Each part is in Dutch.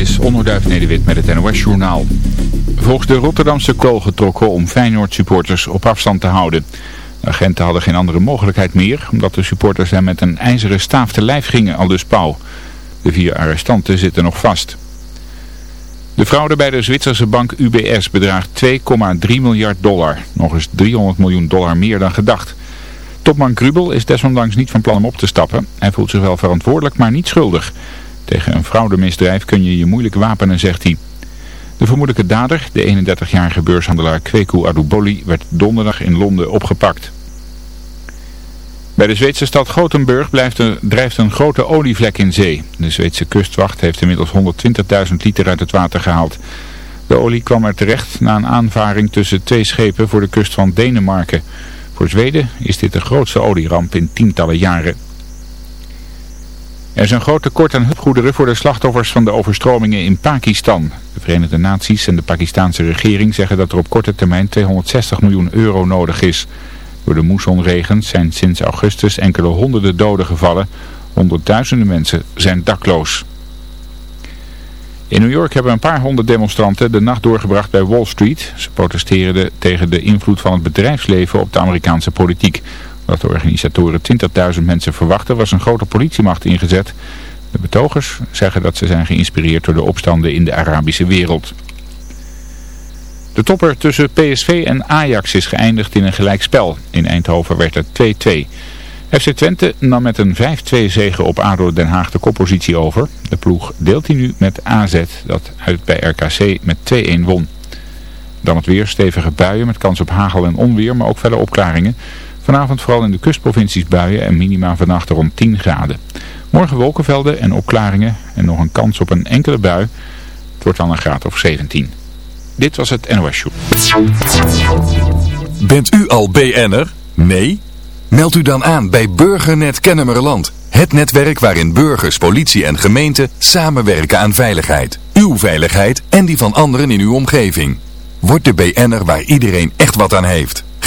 is Onderduif Nederwit met het NOS Journaal. Volgens de Rotterdamse kool getrokken om Feyenoord supporters op afstand te houden. De agenten hadden geen andere mogelijkheid meer, omdat de supporters hem met een ijzeren staaf te lijf gingen, al dus Pauw. De vier arrestanten zitten nog vast. De fraude bij de Zwitserse bank UBS bedraagt 2,3 miljard dollar. Nog eens 300 miljoen dollar meer dan gedacht. Topman Grubel is desondanks niet van plan om op te stappen. Hij voelt zich wel verantwoordelijk, maar niet schuldig. Tegen een fraudemisdrijf kun je je moeilijk wapenen, zegt hij. De vermoedelijke dader, de 31-jarige beurshandelaar Kweku Aduboli, werd donderdag in Londen opgepakt. Bij de Zweedse stad Gothenburg een, drijft een grote olievlek in zee. De Zweedse kustwacht heeft inmiddels 120.000 liter uit het water gehaald. De olie kwam er terecht na een aanvaring tussen twee schepen voor de kust van Denemarken. Voor Zweden is dit de grootste olieramp in tientallen jaren. Er is een groot tekort aan hulpgoederen voor de slachtoffers van de overstromingen in Pakistan. De Verenigde Naties en de Pakistanse regering zeggen dat er op korte termijn 260 miljoen euro nodig is. Door de moessonregens zijn sinds augustus enkele honderden doden gevallen. Honderdduizenden mensen zijn dakloos. In New York hebben een paar honderd demonstranten de nacht doorgebracht bij Wall Street. Ze protesteerden tegen de invloed van het bedrijfsleven op de Amerikaanse politiek. Wat de organisatoren 20.000 mensen verwachten was een grote politiemacht ingezet. De betogers zeggen dat ze zijn geïnspireerd door de opstanden in de Arabische wereld. De topper tussen PSV en Ajax is geëindigd in een gelijkspel. In Eindhoven werd het 2-2. FC Twente nam met een 5-2 zege op ADO Den Haag de koppositie over. De ploeg deelt hij nu met AZ dat uit bij RKC met 2-1 won. Dan het weer stevige buien met kans op hagel en onweer, maar ook verder opklaringen. Vanavond vooral in de kustprovincies buien en minima vannacht rond 10 graden. Morgen wolkenvelden en opklaringen en nog een kans op een enkele bui. Het wordt dan een graad of 17. Dit was het NOS Show. Bent u al BN'er? Nee? Meld u dan aan bij Burgernet Kennemerland. Het netwerk waarin burgers, politie en gemeente samenwerken aan veiligheid. Uw veiligheid en die van anderen in uw omgeving. Word de BN'er waar iedereen echt wat aan heeft.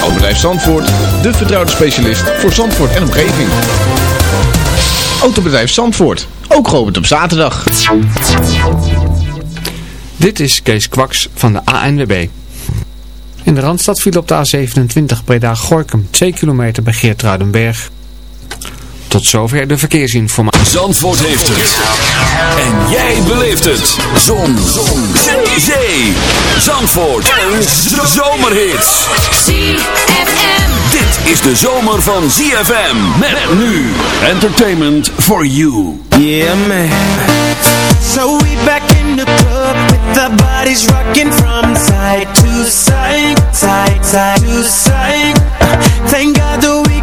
Autobedrijf Zandvoort, de vertrouwde specialist voor Zandvoort en omgeving. Autobedrijf Zandvoort, ook geopend op zaterdag. Dit is Kees Kwaks van de ANWB. In de Randstad viel op de A27 Breda-Gorkum 2 kilometer bij Geertruidenberg. Tot zover de verkeersinformatie. Zandvoort heeft het. En jij beleeft het. Zon. Zon. Zee. Zee. Zandvoort. Een zomerhit. ZFM. Dit is de zomer van ZFM. Met nu. Entertainment for you. Yeah, man. So we back in the club with the bodies rocking from side to side, side, side to side. Thank God the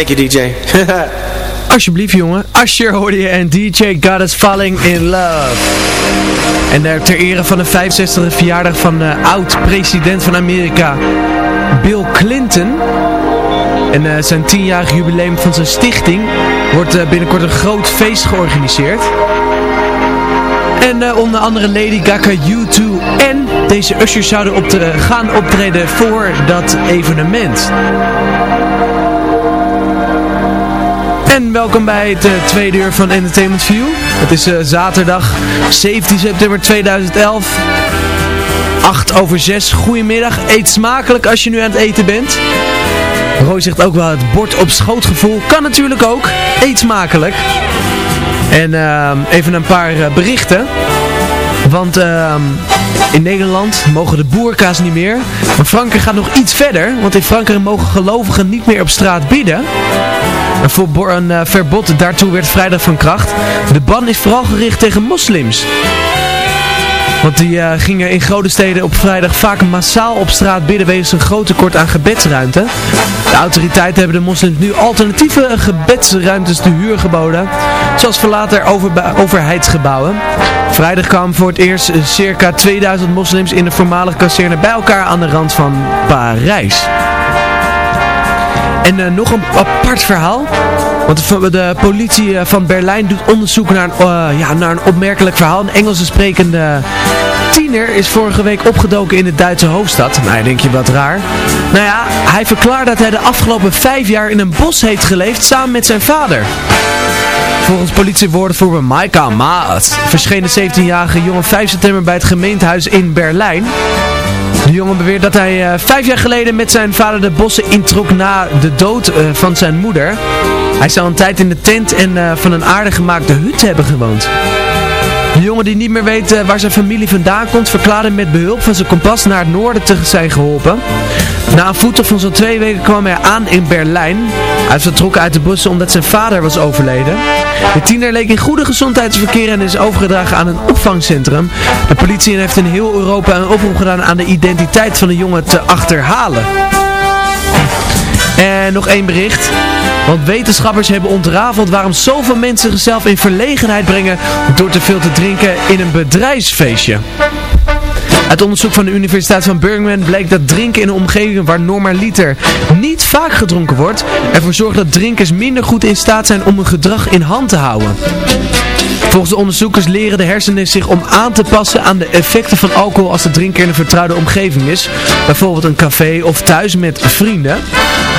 Thank you, DJ. Alsjeblieft jongen, Asher hoorde je en DJ Got Us Falling in Love. En uh, ter ere van de 65e verjaardag van uh, oud-president van Amerika, Bill Clinton. En uh, zijn 10-jarig jubileum van zijn stichting wordt binnenkort een groot feest georganiseerd. En onder andere Lady Gaga, U2 en deze ushers zouden op gaan optreden voor dat evenement. Welkom bij het uh, tweede uur van Entertainment View. Het is uh, zaterdag 17 september 2011. 8 over 6. Goedemiddag. Eet smakelijk als je nu aan het eten bent. Roy zegt ook wel het bord op schootgevoel. Kan natuurlijk ook. Eet smakelijk. En uh, even een paar berichten. Want ehm, in Nederland mogen de boerka's niet meer. Maar Frankrijk gaat nog iets verder. Want in Frankrijk mogen gelovigen niet meer op straat bidden. Een uh, verbod daartoe werd vrijdag van kracht. De ban is vooral gericht tegen moslims. Want die uh, gingen in grote steden op vrijdag vaak massaal op straat bidden wegens een groot tekort aan gebedsruimte. De autoriteiten hebben de moslims nu alternatieve gebedsruimtes te huur geboden. Zoals verlaten over overheidsgebouwen. Vrijdag kwamen voor het eerst circa 2000 moslims in de voormalige kazerne bij elkaar aan de rand van Parijs. En nog een apart verhaal. Want de, politie van Berlijn doet onderzoek naar een, uh, ja, naar een opmerkelijk verhaal. Een Engelse sprekende tiener is vorige week opgedoken in de Duitse hoofdstad. Nou, denk je wat raar. Nou ja, hij verklaart dat hij de afgelopen vijf jaar in een bos heeft geleefd samen met zijn vader. Volgens politiewoordvoerder Maika Maat verscheen de 17-jarige jongen 5 september bij het gemeentehuis in Berlijn. De jongen beweert dat hij uh, vijf jaar geleden met zijn vader de bossen introk na de dood van zijn moeder. Hij zou een tijd in de tent en uh, van een aardig gemaakte hut hebben gewoond. De jongen die niet meer weet waar zijn familie vandaan komt, verklaarde met behulp van zijn kompas naar het noorden te zijn geholpen. Na een voettocht van zo'n twee weken kwam hij aan in Berlijn. Hij is vertrokken uit de bussen omdat zijn vader was overleden. De tiener leek in goede gezondheid te verkeren en is overgedragen aan een opvangcentrum. De politie heeft in heel Europa een oproep gedaan aan de identiteit van de jongen te achterhalen. En nog één bericht. Want wetenschappers hebben ontrafeld waarom zoveel mensen zichzelf in verlegenheid brengen door te veel te drinken in een bedrijfsfeestje. Uit onderzoek van de Universiteit van Birmingham bleek dat drinken in een omgeving waar normaliter niet vaak gedronken wordt, ervoor zorgt dat drinkers minder goed in staat zijn om hun gedrag in hand te houden. Volgens de onderzoekers leren de hersenen zich om aan te passen aan de effecten van alcohol als de drinker in een vertrouwde omgeving is. Bijvoorbeeld een café of thuis met vrienden.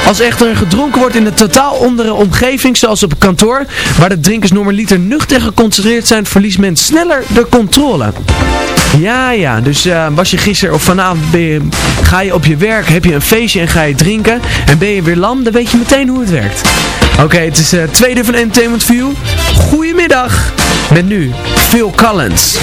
Als echter er gedronken wordt in een totaal andere omgeving, zoals op kantoor, waar de drinkers normaliter nuchter en geconcentreerd zijn, verliest men sneller de controle. Ja, ja, dus eh, was je gisteren of vanavond ga je op je werk, heb je een feestje en ga je drinken en ben je weer lam, dan weet je meteen hoe het werkt. Oké, het is uh, tweede van Entertainment View. Goedemiddag, met nu Phil Collins.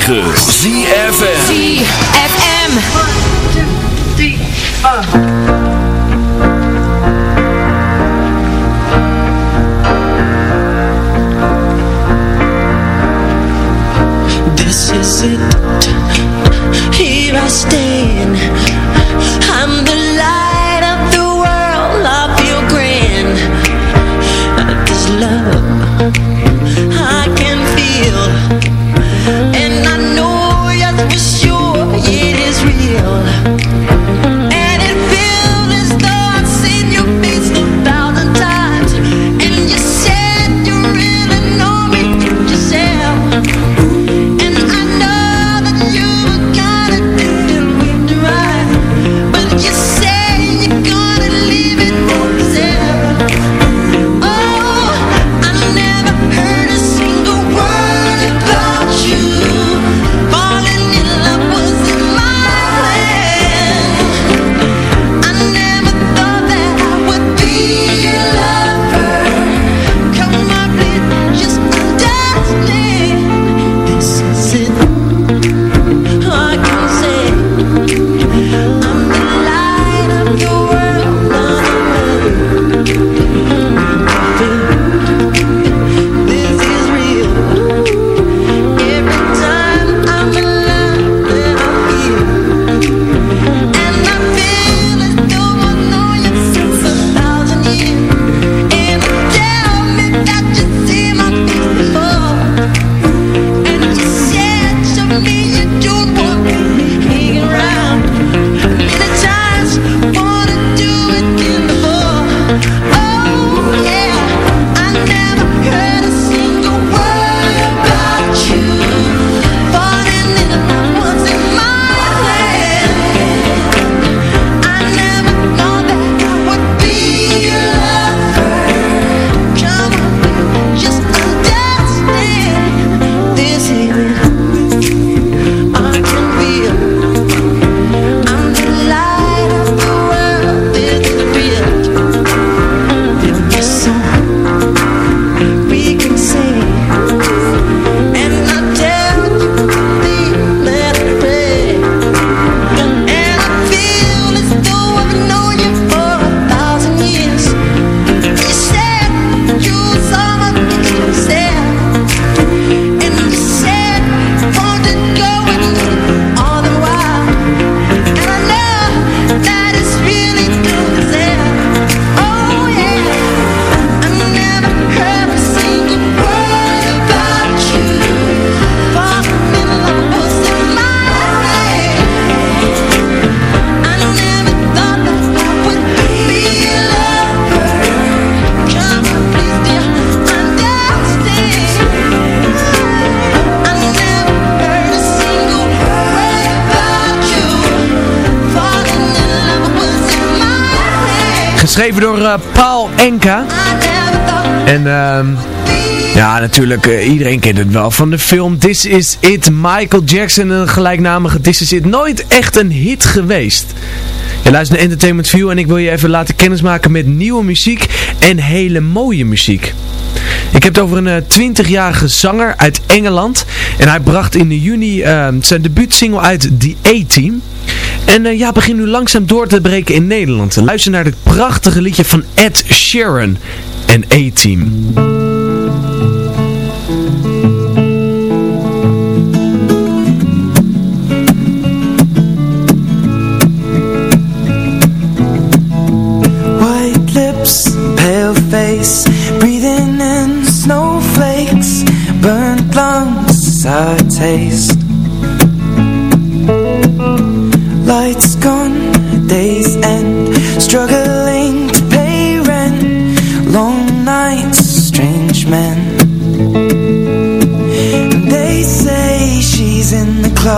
106.9. door uh, Paul Enka. En ehm ja, natuurlijk, uh, iedereen kent het wel van de film This Is It. Michael Jackson, een gelijkname This Is It. Nooit echt een hit geweest. Je luistert naar Entertainment View en ik wil je even laten kennismaken met nieuwe muziek en hele mooie muziek. Ik heb het over een 20-jarige zanger uit Engeland. En hij bracht in juni uh, zijn debuutsingle uit The A-Team. En uh, ja, begin nu langzaam door te breken in Nederland. Luister naar dit prachtige liedje van Ed Sheeran en A-Team. White lips, pale face Breathing in snowflakes Burnt lungs, sour taste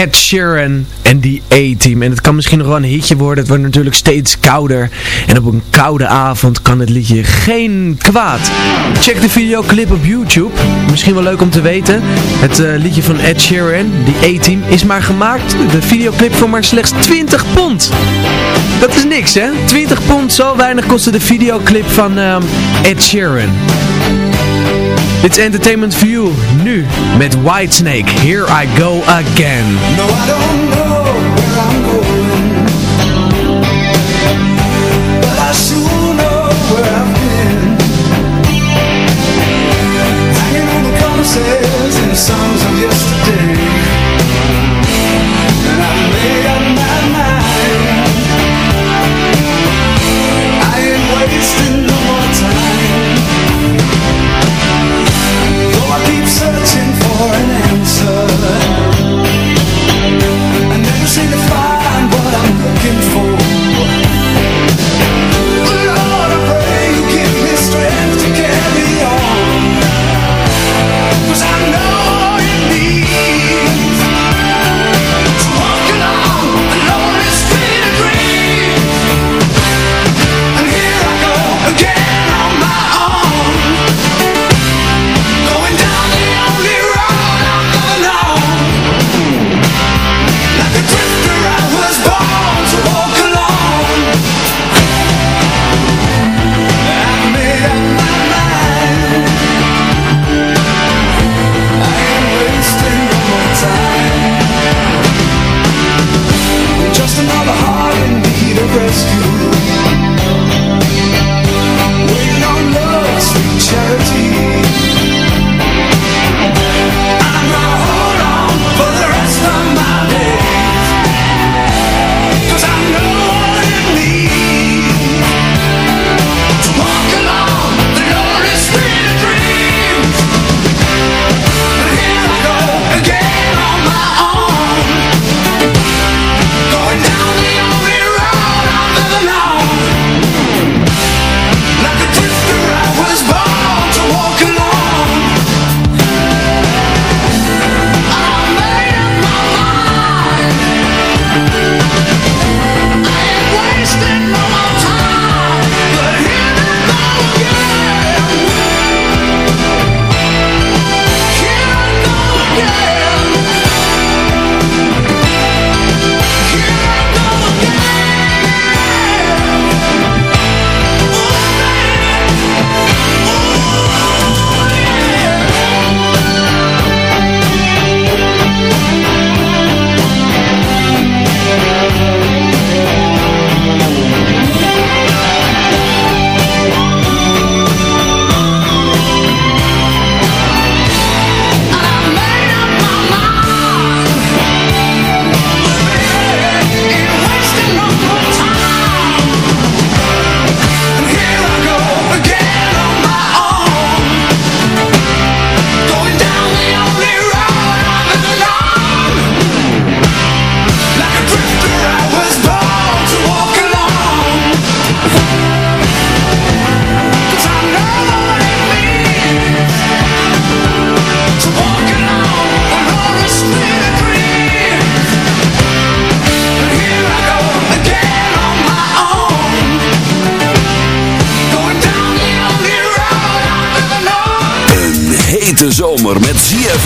Ed Sheeran en die A-team. En het kan misschien nog wel een hitje worden. Het wordt natuurlijk steeds kouder. En op een koude avond kan het liedje geen kwaad. Check de videoclip op YouTube. Misschien wel leuk om te weten. Het eh, liedje van Ed Sheeran, die A-team, is maar gemaakt. De videoclip voor maar slechts 20 pond. Dat is niks hè? 20 pond, zo weinig kostte de videoclip van ehm, Ed Sheeran. Dit is Entertainment View, nu met Whitesnake, Here I Go Again. No, I don't know where I'm going, but I sure know where I've been. Hanging on the promises and songs of yesterday,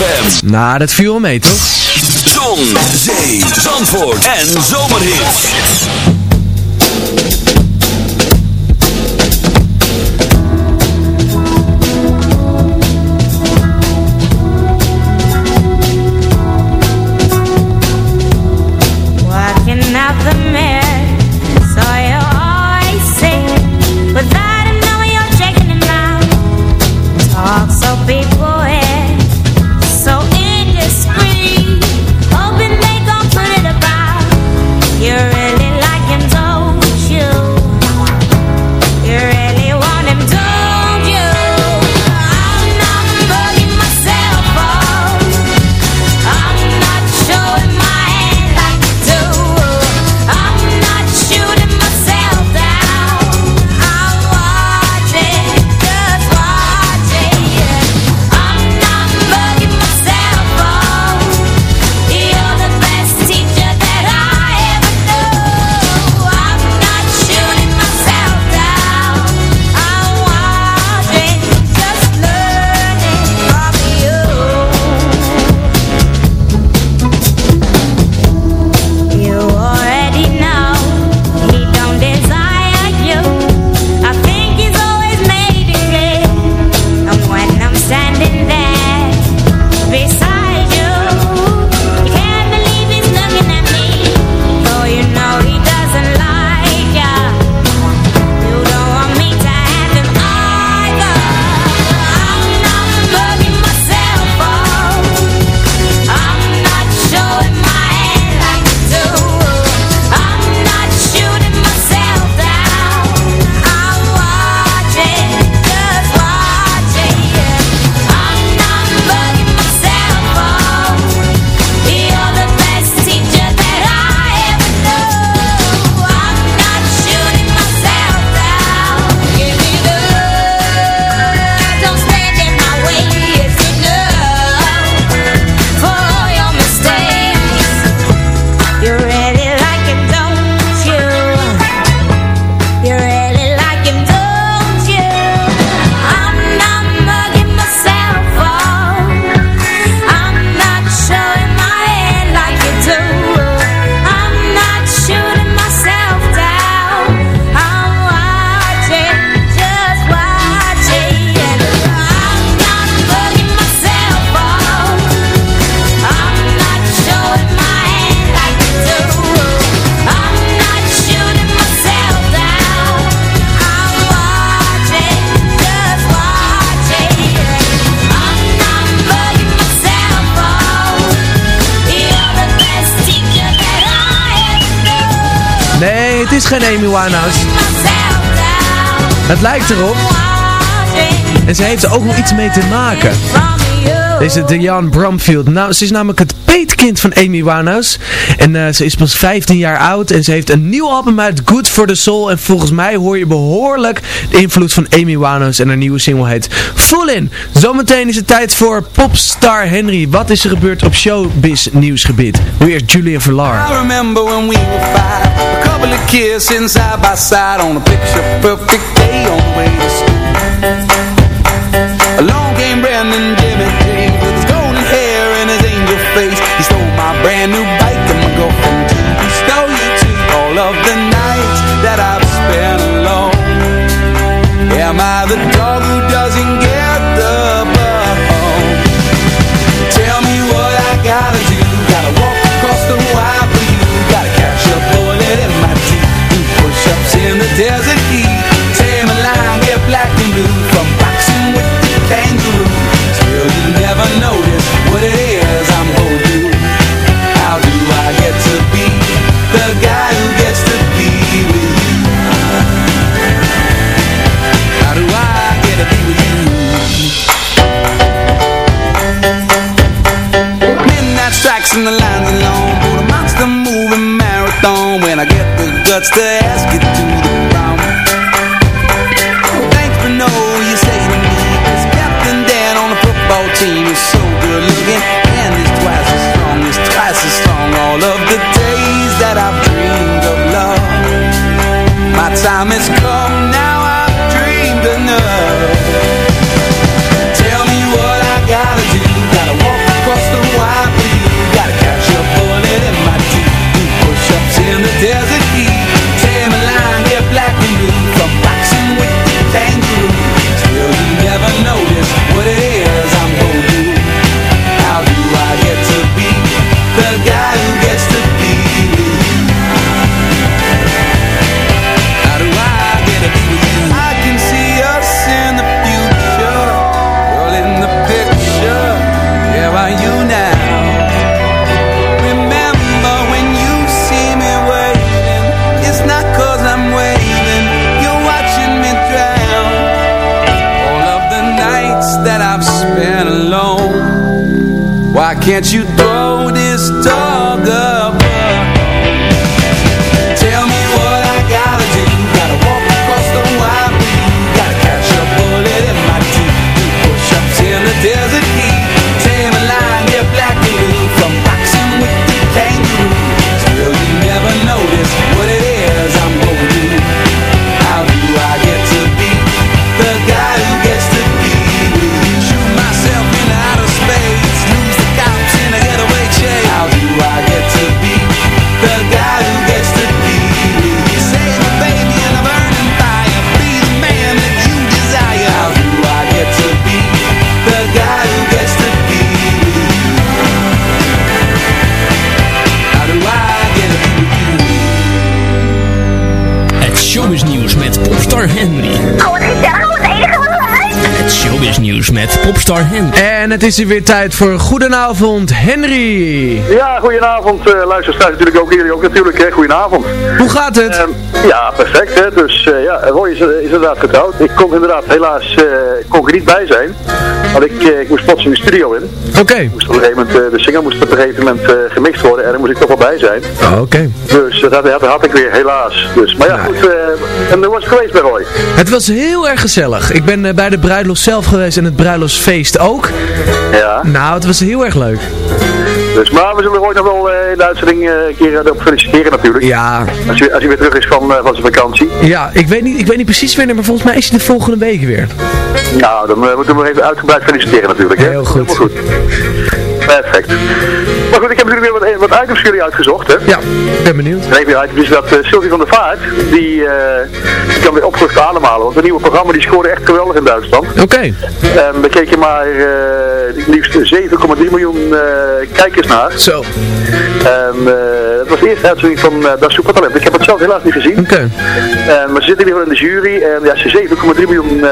ZFM. Nou, dat viel wel mee toch? Zon, zee, zandvoort en zomerhit. Het lijkt erop. En ze heeft er ook nog iets mee te maken. Deze Diane Bromfield. Nou, ze is namelijk het peetkind van Amy Winehouse. En eh, ze is pas 15 jaar oud. En ze heeft een nieuw album uit, Good for the Soul. En volgens mij hoor je behoorlijk de invloed van Amy Winehouse. En haar nieuwe single heet Full In. Zometeen is het tijd voor Popstar Henry. Wat is er gebeurd op showbiz nieuwsgebied? Nu eerst Julia Verlar. I remember when we were five A couple of kids On a picture perfect day on the way to school Brandon Jimmy face. He stole my brand new bike and my girlfriend too He stole you too All of the nights that I've spent alone. Am I the dog who doesn't get the bone? Tell me what I gotta do. Gotta walk across the wire for you. Gotta catch a bullet in my teeth. Do push-ups in the desert heat. Tame a lion, get black and blue. From boxing with the kangaroo. Still you never notice guts to ask you to the ground. Oh, thanks for no you say to me Cause Captain Dan on the football team is so good looking And is twice as strong, is twice as strong All of the days that I've dreamed of love. My time has come now I've dreamed enough is hier weer tijd voor Goedenavond Henry. Ja, goedenavond. eh luisteraars natuurlijk ook jullie ook natuurlijk. Hè. Goedenavond. Hoe gaat het? Ehm, ja, perfect. Hè. Dus eh, ja, Roy is, is inderdaad getrouwd. Ik kon inderdaad helaas eh, kon er niet bij zijn. Want ik, eh, ik moest plots in de studio in. Oké. Moest op een gegeven moment, eh, de single moest op een gegeven moment eh, gemixt worden. En daar moest ik toch wel bij zijn. Oh, Oké. Dus dat, had- dat had ik weer helaas. Dus, maar ja, goed. eh, en hoe was het geweest bij Roy? Het was heel erg gezellig. Ik ben eh, bij de bruiloft zelf geweest en het bruiloftsfeest ook. Ja. Nou, het was heel erg leuk. Dus, maar we zullen Roy nog wel eh, in de uitzending eh, een keer erop feliciteren natuurlijk. Ja. Als hij, als hij weer terug is van, eh, van zijn vakantie. Ja, ik weet, niet, ik weet niet precies wanneer, maar volgens mij is hij de volgende week weer. Nou, dan eh, moeten we even uitgebreid feliciteren natuurlijk. Hè? Heel goed. Helemaal goed. Perfect. Maar goed, ik heb natuurlijk weer wat, wat items voor jullie uitgezocht. Hè? Ja, ben benieuwd. En een van die items is dat eh, Sylvie van der Vaart, die, eh, die kan weer opgelucht ademhalen. Want het nieuwe programma die scoorde echt geweldig in Duitsland. Oké. En we keken maar eh liefst 7,3 miljoen kijkers naar. Zo. En eh, het was de eerste uitzending van uh, Das Supertalent. Ik heb het zelf helaas niet gezien. Oké. En maar ze zitten hier in de jury. En ja, als je 7,3 miljoen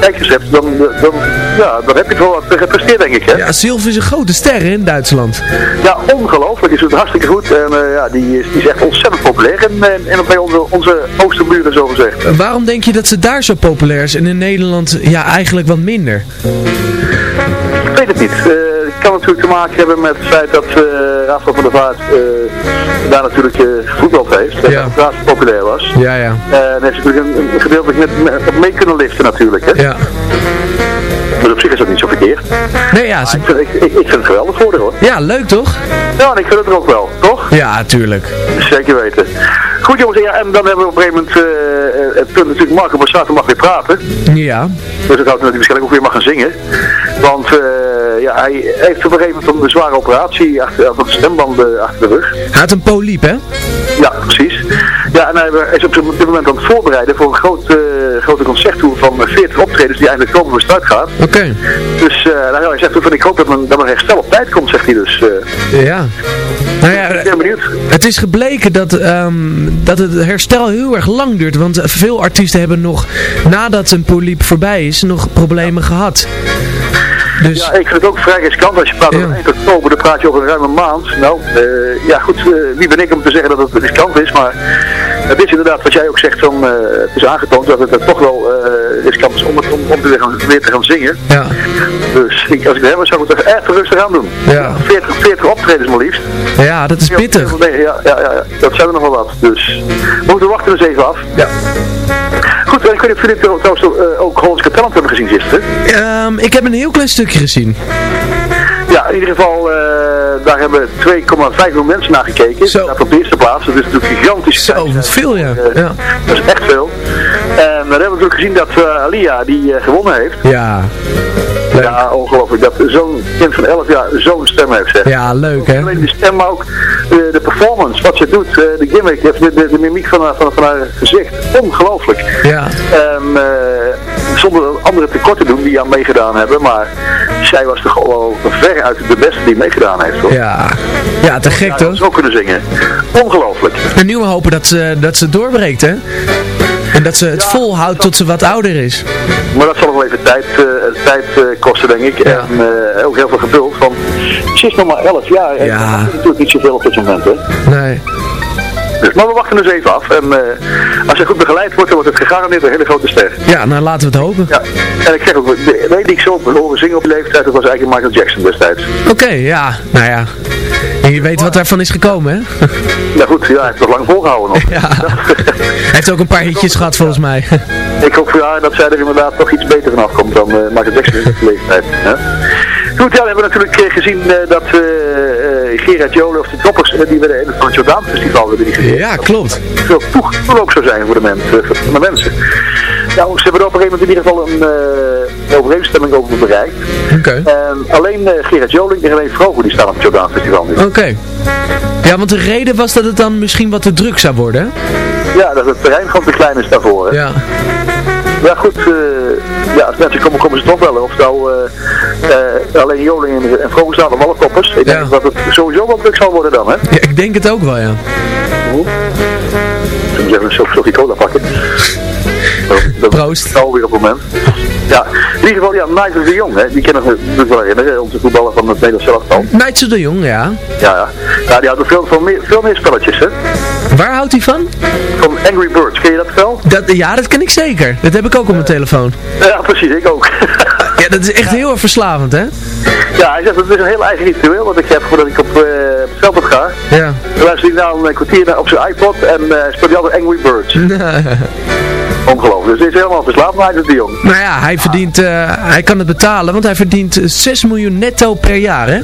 kijkers hebt, dan, dan, ja, dan heb je het wel wat gepresteerd, denk ik. Hè? Ja, Sylvie is een grote ster. In Duitsland. Ja, ongelooflijk. Is het hartstikke goed. En eh, ja, die is, die is echt ontzettend populair. En, en, en bij onze, onze oosterburen zo gezegd. Waarom denk je dat ze daar zo populair is en in Nederland ja, eigenlijk wat minder? Ik weet het niet. Eh, Het kan natuurlijk te maken hebben met het feit dat eh Rafael van der Vaart eh, daar natuurlijk eh gevoetbald heeft. En Ja. dat het populair was. Ja, ja. En heeft natuurlijk een, een gedeeltelijk met, met mee kunnen liften natuurlijk. Hè? Ja. Dus op zich is dat niet zo verkeerd. Nee, ja, ze- Ik vind, ik, ik, vind het geweldig voor haar, hoor. ja, leuk toch? Ja, en ik vind het er ook wel, toch? Ja, tuurlijk. Zeker weten. Goed jongens, ja, en dan hebben we op een gegeven moment eh, het punt natuurlijk, Marco Borsato mag weer praten. Ja. Dus dat houdt hij waarschijnlijk ook weer mag gaan zingen. Want eh, ja, hij heeft op een gegeven moment een zware operatie achter, van de stembanden achter de rug. Hij had een poliep, hè? Ja, precies. Ja, en hij is op dit moment aan het voorbereiden voor een grote, grote concerttour van 40 optredens die eindelijk oktober van start gaat. Oké. Dus eh, nou ja, hij zegt ook van ik hoop dat mijn, dat mijn herstel op tijd komt, zegt hij dus. eh. Ja. Nou ja, ik ben benieuwd. Het is gebleken dat, ehm, dat het herstel heel erg lang duurt. Want veel artiesten hebben nog, nadat een poliep voorbij is, nog problemen gehad. Dus, Ja, ik vind het ook vrij riskant als je praat over 1 oktober, dan praat je over een ruime maand. Nou, eh, ja goed, eh, wie ben ik om te zeggen dat het riskant is, maar het is inderdaad wat jij ook zegt, van, eh, het is aangetoond dat het eh, toch wel eh, is om, het- om, om te weer, gaan, weer te gaan zingen. Ja. Dus ik, als ik het heb, zou ik het echt rustig aan doen. Ja. 40, 40 optredens maar liefst. ja, dat is pittig. Ja, ja, ja, ja, dat zijn er nog wel wat. Dus we moeten wachten dus even af. Ja. Goed, en weet niet of jullie trouwens eh, ook Hollands Got Talent hebben gezien gisteren. Ehm, ik heb een heel klein stukje gezien. Ja, in ieder geval, daar hebben 2,5 miljoen mensen naar gekeken. Zo. Dat op de eerste plaats. Dat is natuurlijk gigantisch. Zo, wat veel ja. ja. Dat is echt veel. En dan hebben we natuurlijk gezien dat eh, Alia, die eh, gewonnen heeft. Ja. Ja, ongelooflijk. Dat zo'n kind van 11 jaar zo'n stem heeft, zeg. Ja, leuk hè? Alleen de stem, maar ook de, de performance, wat ze doet, eh, de gimmick, de, de, de mimiek van haar, van, van haar gezicht. Ongelooflijk. Ja. En eh, zonder andere tekort te doen die aan meegedaan hebben, maar zij was toch wel ver uit de beste die meegedaan heeft. Hoor. Ja. Ja, te gek toch? Zo kunnen zingen. Ongelooflijk. En nu we hopen dat ze, dat ze doorbreekt hè? En dat ze het volhoudt tot ze wat ouder is. Maar dat zal nog wel even tijd, eh, tijd eh, kosten, denk ik. En eh, ook heel veel geduld. Want ze is nog maar 11 jaar. En Ja. dat is natuurlijk niet zoveel op dit moment. Hè. Nee. Dus, maar we wachten dus even af. En eh, als hij goed begeleid wordt, dan wordt het gegarandeerd een hele grote ster. Ja, nou laten we het hopen. Ja. En ik zeg ook, de weet ik zo horen zingen op leeftijd, dat was eigenlijk Michael Jackson destijds. Oké, ja. Nou ja. En je weet wat daarvan is gekomen hè? Nou goed, ja, hij heeft nog lang volgehouden nog. Ja. Hij heeft ook een paar hitjes gehad volgens mij. Ik hoop voor haar dat zij er inderdaad toch iets beter vanaf komt dan eh, Michael Jackson in deze leeftijd. Hè? Goed, ja, we hebben natuurlijk eh, gezien dat eh, Gerard Jolen of de Toppers, eh, die in het Van het Jordaan Festival hebben die gezien. Ja, klopt. Veel toeg- toeloop zou zijn voor de, mensen, voor de mensen. Nou, ze hebben er op een gegeven moment in ieder geval een eh, overeenstemming over bereikt. Oké. En alleen eh, Gerard Joling en alleen Vroger die staan op het Jordaan Festival nu. Oké. Ja, want de reden was dat het dan misschien wat te druk zou worden. hè? Ja, dat het terrein gewoon te klein is daarvoor. Hè? Ja. Ja goed, eh, ja, als mensen komen, komen ze toch wel. Of nou eh, eh, alleen Joling en, Vroger staan alle koppers. Ik denk dat het sowieso wel druk zal worden dan, hè? Ja, ik denk het ook wel, ja. Ik moet even een Sophie cola pakken. Proost. Alweer op het moment. Ja, in ieder geval, ja, Nigel de Jong, hè, die kennen we natuurlijk wel herinneren, onze voetballer van het Nederlands elftal. Nigel de Jong, ja. Ja, ja. ja, die er veel, veel, meer, veel meer spelletjes, hè. Waar houdt hij van? Van Angry Birds, ken je dat spel? Dat, ja, dat ken ik zeker. Dat heb ik ook op mijn telefoon. Ja, precies, ik ook. Ja, dat is echt heel erg verslavend, hè? ja, hij zegt, het is een heel eigen ritueel wat ik heb voordat ik op, eh, op het ga. Ja. Dan luistert hij nou een kwartier op zijn iPod en eh speelt hij altijd Angry Birds. Ongelooflijk, dus is helemaal verslaafd, Nigel de Jong. Nou ja, hij verdient, eh, hij kan het betalen, want hij verdient eh, 6 miljoen netto per jaar, hè?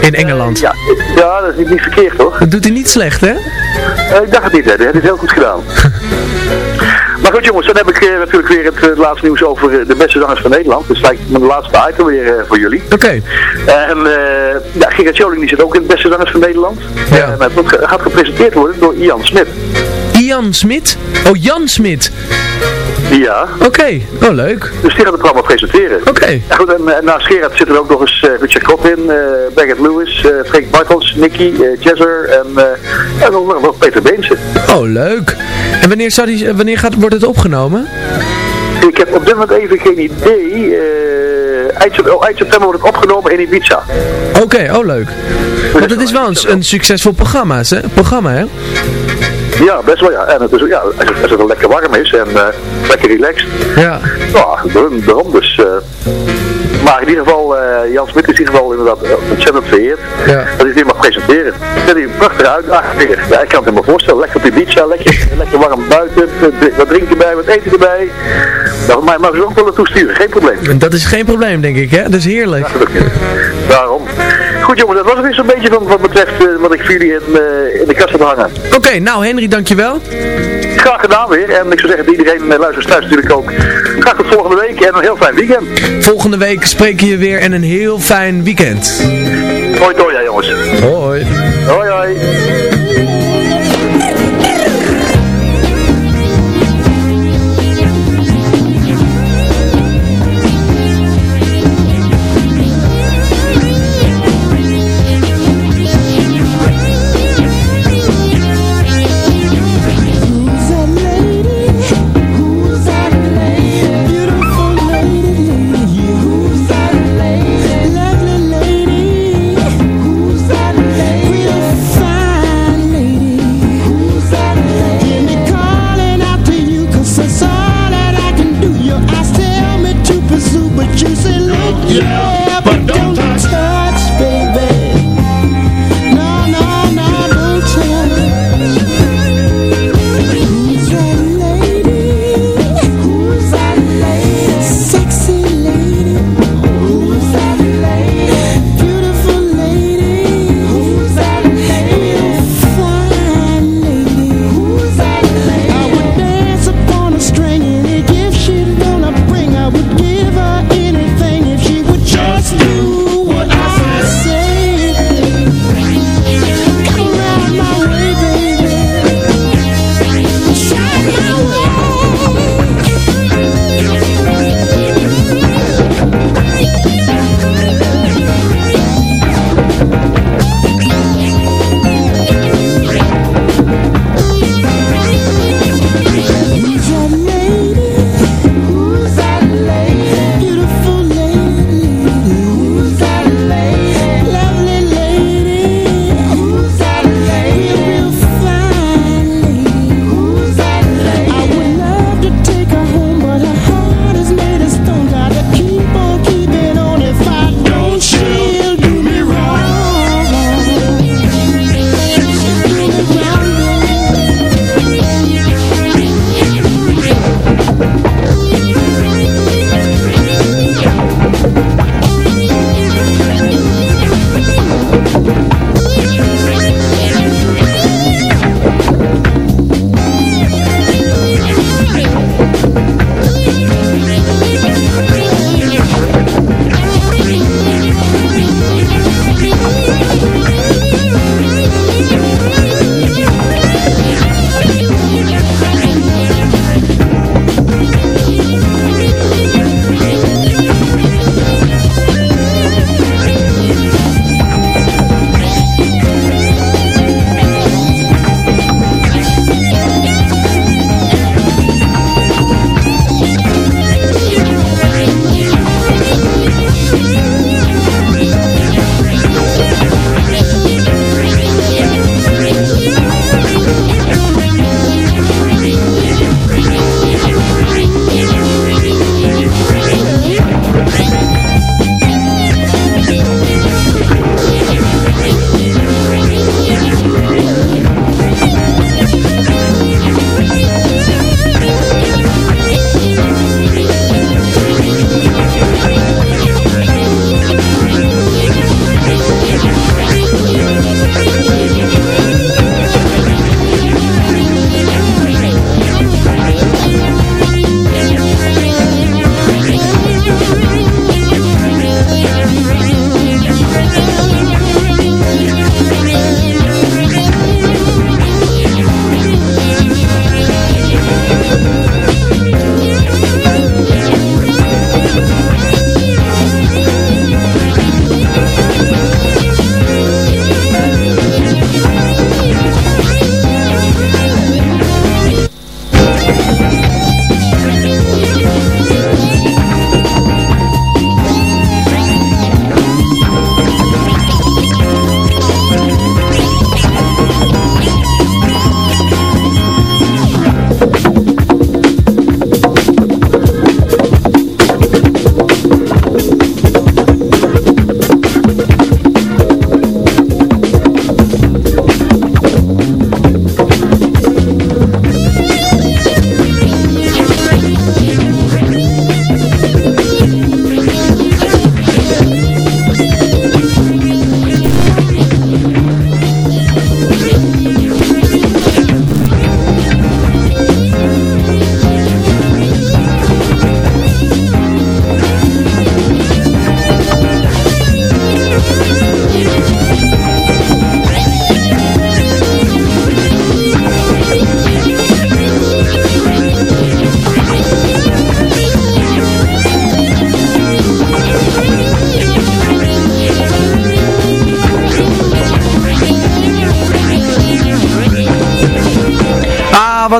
In Engeland. Ja, ja, dat is niet, niet verkeerd, toch? Dat doet hij niet slecht, hè? Eh, ik dacht het niet, hè. Hij heeft het heel goed gedaan. maar goed jongens, dan heb ik eh, natuurlijk weer het, laatste nieuws over de beste zangers van Nederland. Dus lijkt mijn laatste item weer voor jullie. Oké. En ja, Gerard Joling die zit ook in het beste zangers van Nederland. Ja. En ge- gaat gepresenteerd worden door Ian Smit. Ian Smit? Oh, Jan Smit. Ja. Oké, oh leuk. Dus die gaat het allemaal presenteren. Oké. Ja, goed, en, en naast Gerard zitten er ook nog eens eh, Richard Kopp in, eh Baggett Lewis, eh Frank Bartels, Nicky, eh Jazzer en, eh en nog, nog Peter Beense. Oh, leuk. En wanneer, zou die, wanneer gaat, wordt het opgenomen? Ik heb op dit moment even geen idee. eh, eind, oh, eind september wordt het opgenomen in Ibiza. Oké, oh leuk. Want het is wel een, een succesvol programma, hè? programma, hè? Ja, best wel ja. En het is, ja, als, het, als het lekker warm is en eh, lekker relaxed. Ja. Ja, daarom, dus. eh. Maar in ieder geval, eh, Jan Smit is in ieder geval inderdaad ontzettend vereerd. Ja. Dat hij weer mag presenteren. Ik vind hij een prachtige uitdaging. Ja, ik kan het me maar voorstellen. Lekker op die beach, lekker, lekker warm buiten. Wat drinken bij, wat eten erbij. Nou, mij mag ze ook wel naartoe sturen, geen probleem. Dat is geen probleem, denk ik, hè? Dat is heerlijk. Daarom. Goed jongen, dat was het weer zo'n beetje van wat betreft eh, wat ik voor jullie in, eh, in de kast heb hangen. Oké, nou Henry, dankjewel. Graag gedaan weer. En ik zou zeggen, iedereen uh, luistert thuis natuurlijk ook. Graag tot volgende week en een heel fijn weekend. Volgende week spreken je weer en een heel fijn weekend. Hoi, hoi, jongens. Hoi. Hoi, hoi.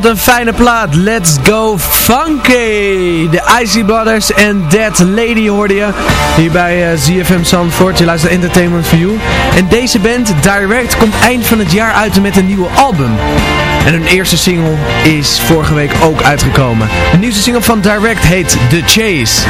Wat een fijne plaat. Let's go funky. De Icy Brothers en Dead Lady hoorde je. Hier bij uh, ZFM Zandvoort. Je luistert Entertainment for You. En deze band, Direct, komt eind van het jaar uit met een nieuwe album. En hun eerste single is vorige week ook uitgekomen. De nieuwste single van Direct heet The Chase.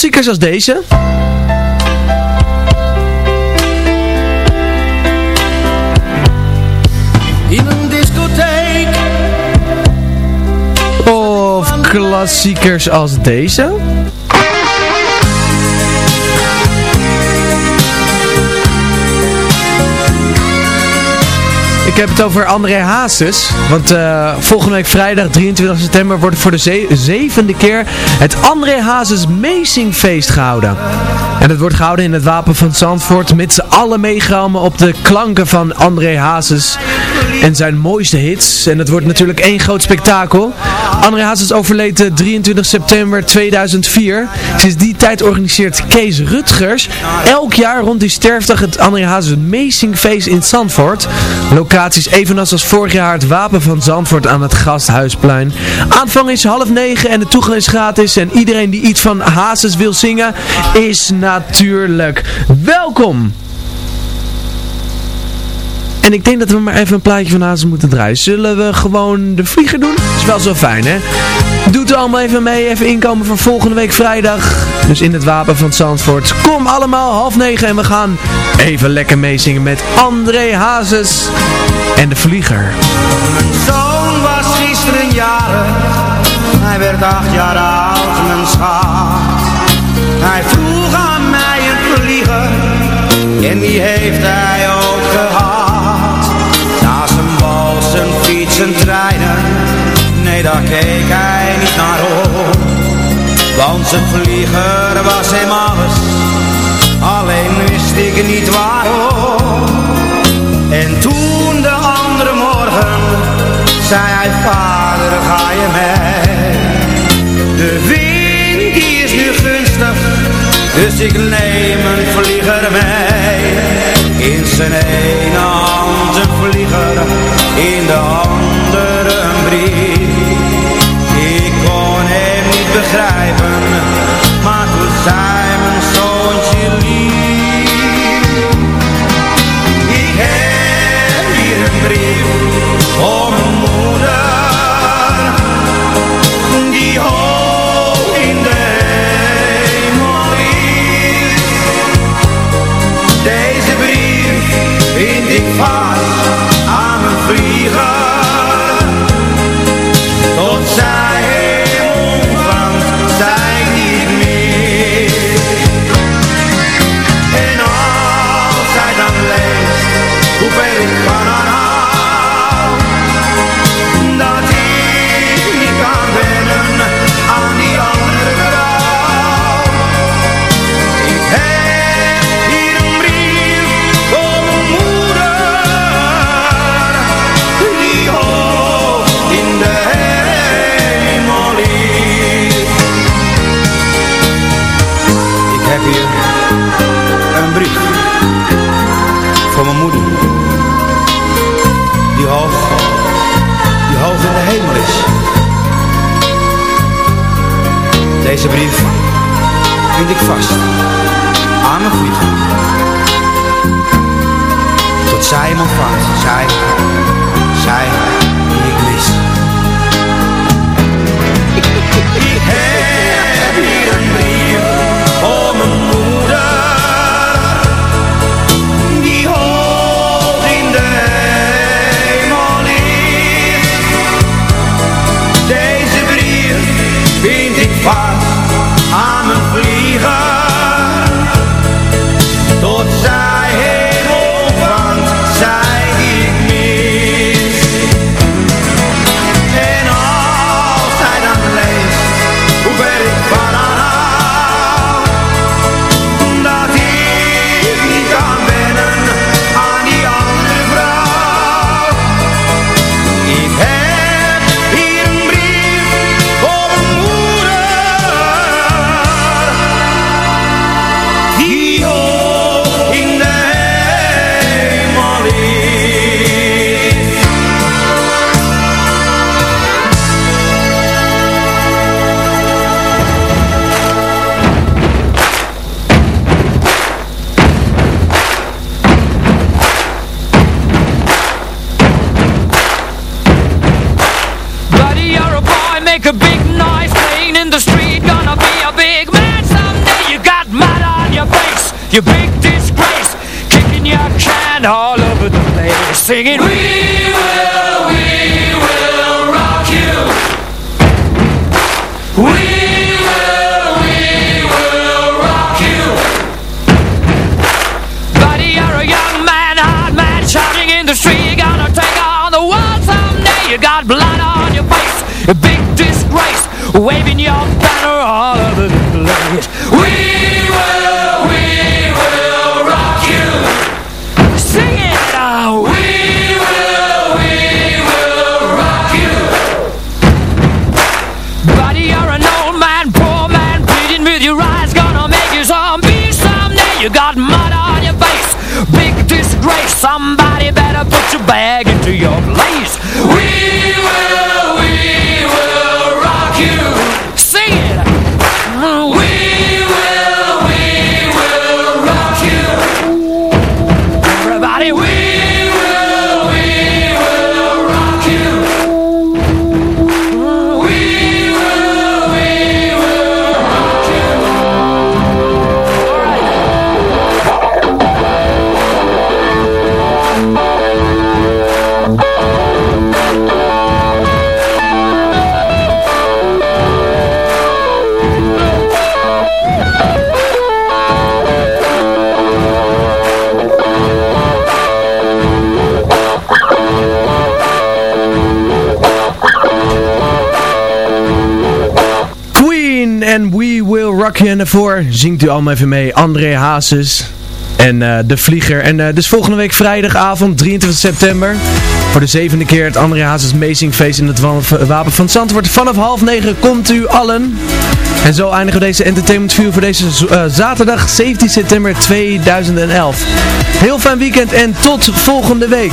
Klassiekers als deze. In een discotheek. Of klassiekers als deze. Ik heb het over André Hazes. Want uh, volgende week vrijdag 23 september wordt voor de ze zevende keer het André Hazes Meezingfeest gehouden. En het wordt gehouden in het Wapen van Zandvoort met z'n allen meegehouden op de klanken van André Hazes en zijn mooiste hits. En het wordt natuurlijk één groot spektakel. André Hazes overleed 23 september 2004. Sinds die tijd organiseert Kees Rutgers elk jaar rond die sterfdag het André Hazes Meezingfeest in Zandvoort. Locaties evenals als vorig jaar het Wapen van Zandvoort aan het Gasthuisplein. Aanvang is half negen en de toegang is gratis. En iedereen die iets van Hazes wil zingen is natuurlijk welkom. En ik denk dat we maar even een plaatje van Hazes moeten draaien. Zullen we gewoon de vlieger doen? Is wel zo fijn, hè? Doet allemaal even mee. Even inkomen van volgende week vrijdag. Dus in het wapen van Zandvoort. Kom allemaal, half negen. En we gaan even lekker meezingen met André Hazes en de vlieger. Mijn zoon was gisteren jaren. Hij werd acht jaar oud, mijn schat. Hij vroeg aan mij een vlieger. En die heeft hij daar keek hij niet naar op, Want zijn vlieger was hem alles, alleen wist ik niet waarom. En toen de andere morgen, zei hij vader ga je mee. De wind die is nu gunstig, dus ik neem een vlieger mee. In zijn ene hand een vlieger, in de andere een brief. Beschrijven, maar we zijn mijn zoontje lief. Ik heb hier een brief voor mijn moeder, die hoog in de hemel is. Deze brief vind ik vast. You big disgrace Kicking your can all over the place Singing We daarvoor zingt u allemaal even mee. André Hazes en eh, De Vlieger. En uh, dus volgende week vrijdagavond, 23 september. Voor de zevende keer het André Hazes Amazing Feest in het Wapen van Zandvoort. Vanaf half negen komt u allen. En zo eindigen we deze Entertainment View voor deze uh, zaterdag 17 september 2011. Heel fijn weekend en tot volgende week.